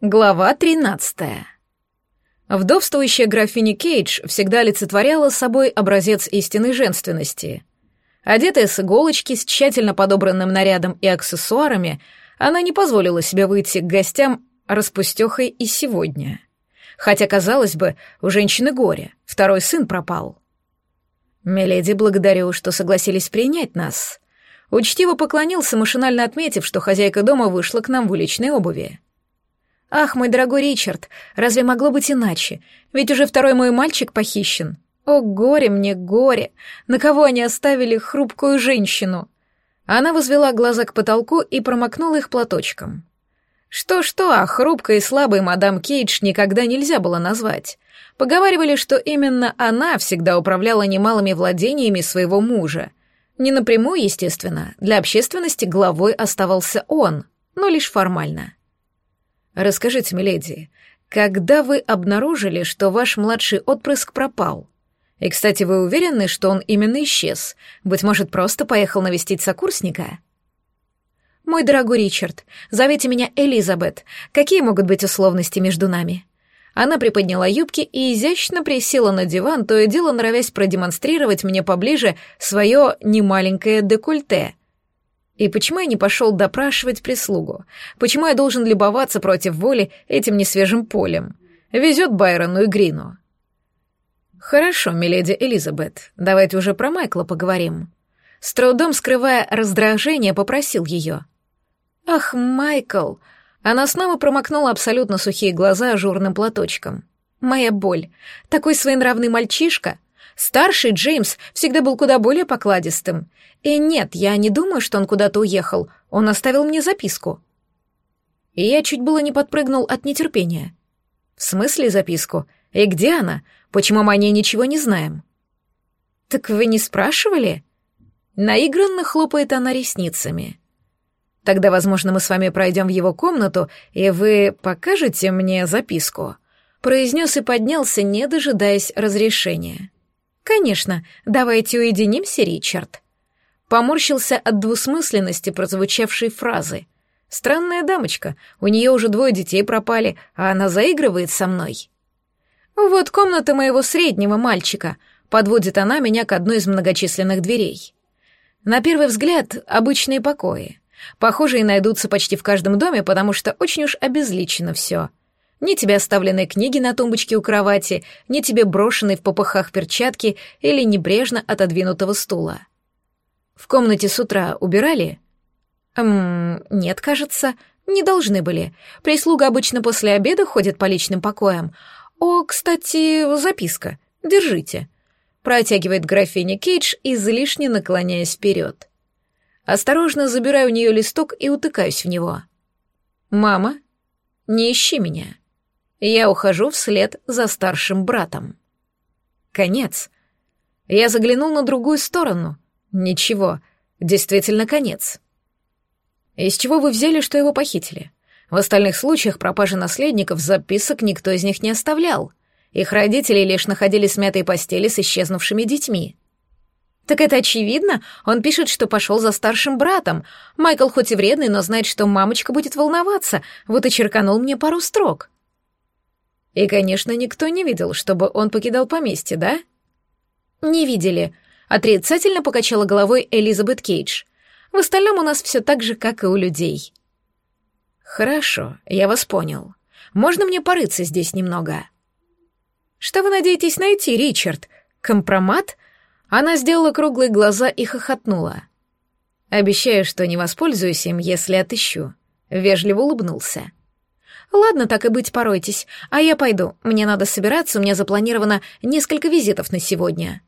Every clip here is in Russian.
Глава 13. Вдовствующая графиня Кейдж всегда олицетворяла собой образец истинной женственности. Одетая с иголочки, с тщательно подобранным нарядом и аксессуарами, она не позволила себе выйти к гостям распустехой и сегодня. Хотя, казалось бы, у женщины горе, второй сын пропал. «Миледи, благодарю, что согласились принять нас». Учтиво поклонился, машинально отметив, что хозяйка дома вышла к нам в уличной обуви. «Ах, мой дорогой Ричард, разве могло быть иначе? Ведь уже второй мой мальчик похищен. О, горе мне, горе! На кого они оставили хрупкую женщину?» Она возвела глаза к потолку и промокнула их платочком. Что-что, а хрупкой и слабой мадам Кейдж никогда нельзя было назвать. Поговаривали, что именно она всегда управляла немалыми владениями своего мужа. Не напрямую, естественно, для общественности главой оставался он, но лишь формально. Расскажите, миледи, когда вы обнаружили, что ваш младший отпрыск пропал? И, кстати, вы уверены, что он именно исчез? Быть может, просто поехал навестить сокурсника? Мой дорогой Ричард, зовите меня Элизабет. Какие могут быть условности между нами? Она приподняла юбки и изящно присела на диван, то и дело норовясь продемонстрировать мне поближе свое немаленькое декольте, и почему я не пошел допрашивать прислугу? Почему я должен любоваться против воли этим несвежим полем? Везет Байрону и Грину. Хорошо, миледи Элизабет, давайте уже про Майкла поговорим. С трудом скрывая раздражение, попросил ее. Ах, Майкл! Она снова промокнула абсолютно сухие глаза ажурным платочком. Моя боль. Такой своенравный мальчишка — Старший Джеймс всегда был куда более покладистым. И нет, я не думаю, что он куда-то уехал. Он оставил мне записку. И я чуть было не подпрыгнул от нетерпения. В смысле записку? И где она? Почему мы о ней ничего не знаем? Так вы не спрашивали? Наигранно хлопает она ресницами. Тогда, возможно, мы с вами пройдем в его комнату, и вы покажете мне записку. Произнес и поднялся, не дожидаясь разрешения. «Конечно, давайте уединимся, Ричард». Поморщился от двусмысленности прозвучавшей фразы. «Странная дамочка, у нее уже двое детей пропали, а она заигрывает со мной». «Вот комната моего среднего мальчика», — подводит она меня к одной из многочисленных дверей. На первый взгляд, обычные покои. Похожие найдутся почти в каждом доме, потому что очень уж обезличено все. Ни тебе оставленные книги на тумбочке у кровати, ни тебе брошенные в попыхах перчатки или небрежно отодвинутого стула. В комнате с утра убирали? Эм, нет, кажется, не должны были. Прислуга обычно после обеда ходит по личным покоям. О, кстати, записка. Держите. Протягивает графиня Кейдж, излишне наклоняясь вперед. Осторожно забираю у нее листок и утыкаюсь в него. «Мама, не ищи меня. Я ухожу вслед за старшим братом. Конец. Я заглянул на другую сторону. Ничего, действительно конец. Из чего вы взяли, что его похитили? В остальных случаях пропажи наследников записок никто из них не оставлял. Их родители лишь находили смятые постели с исчезнувшими детьми. Так это очевидно, он пишет, что пошел за старшим братом. Майкл хоть и вредный, но знает, что мамочка будет волноваться, вот и черканул мне пару строк. И, конечно, никто не видел, чтобы он покидал поместье, да? Не видели. Отрицательно покачала головой Элизабет Кейдж. В остальном у нас все так же, как и у людей. Хорошо, я вас понял. Можно мне порыться здесь немного? Что вы надеетесь найти, Ричард? Компромат? Она сделала круглые глаза и хохотнула. Обещаю, что не воспользуюсь им, если отыщу. Вежливо улыбнулся. «Ладно, так и быть, поройтесь. А я пойду. Мне надо собираться, у меня запланировано несколько визитов на сегодня».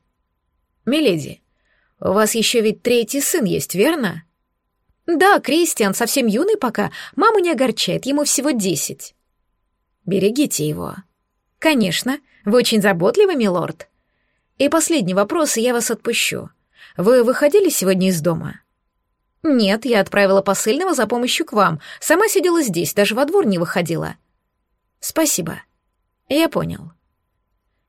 «Миледи, у вас еще ведь третий сын есть, верно?» «Да, Кристиан совсем юный пока. Маму не огорчает, ему всего десять». «Берегите его». «Конечно. Вы очень заботливый, милорд». «И последний вопрос, и я вас отпущу. Вы выходили сегодня из дома?» «Нет, я отправила посыльного за помощью к вам. Сама сидела здесь, даже во двор не выходила». «Спасибо. Я понял».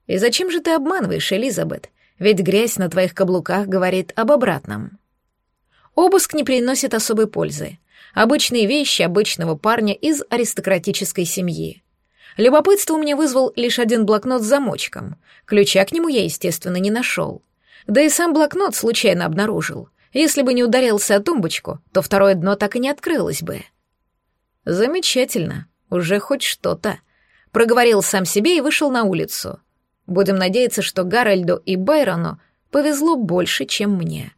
«И зачем же ты обманываешь, Элизабет? Ведь грязь на твоих каблуках говорит об обратном». Обыск не приносит особой пользы. Обычные вещи обычного парня из аристократической семьи. Любопытство у меня вызвал лишь один блокнот с замочком. Ключа к нему я, естественно, не нашел. Да и сам блокнот случайно обнаружил. Если бы не ударился о тумбочку, то второе дно так и не открылось бы. Замечательно, уже хоть что-то. Проговорил сам себе и вышел на улицу. Будем надеяться, что Гарольду и Байрону повезло больше, чем мне.